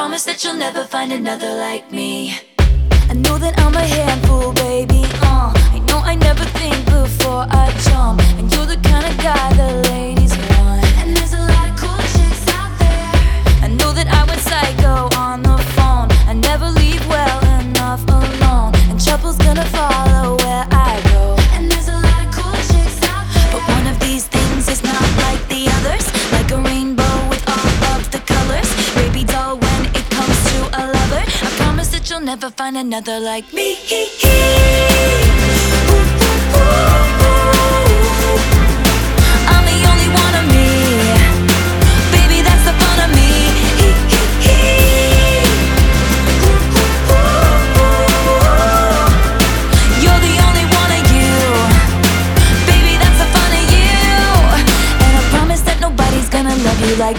promise that you'll never find another like me. I know that I'm a handful, baby. Uh, never find another like me. I'm the only one of me. Baby, that's the fun of me. You're the only one of you. Baby, that's the fun of you. And I promise that nobody's gonna love you like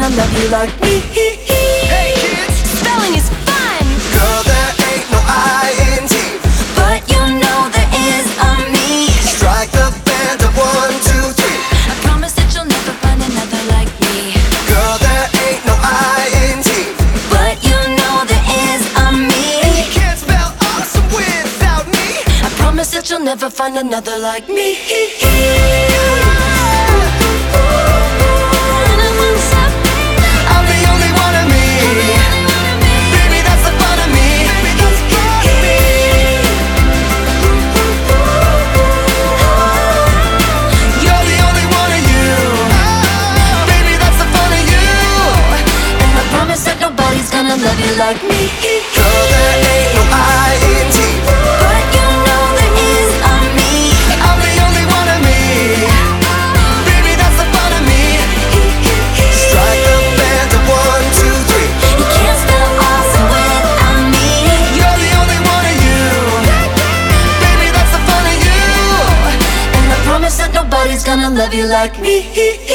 gonna love you like me. Hey kids, Spelling is fun, girl, there ain't no I in T. but you know there is a me. Strike the band of one, two, three. I promise that you'll never find another like me. Girl, there ain't no I in T. But you know there is a me. You Can't spell awesome without me. I promise that you'll never find another like me. Gonna love you like me. I T. But you know there is a me. I'm the only one of me. Baby, that's the fun of me. Strike the band one, two, three. You can't me. You're the only one of you. Baby, that's the fun of you. And I promise that nobody's gonna love you like me.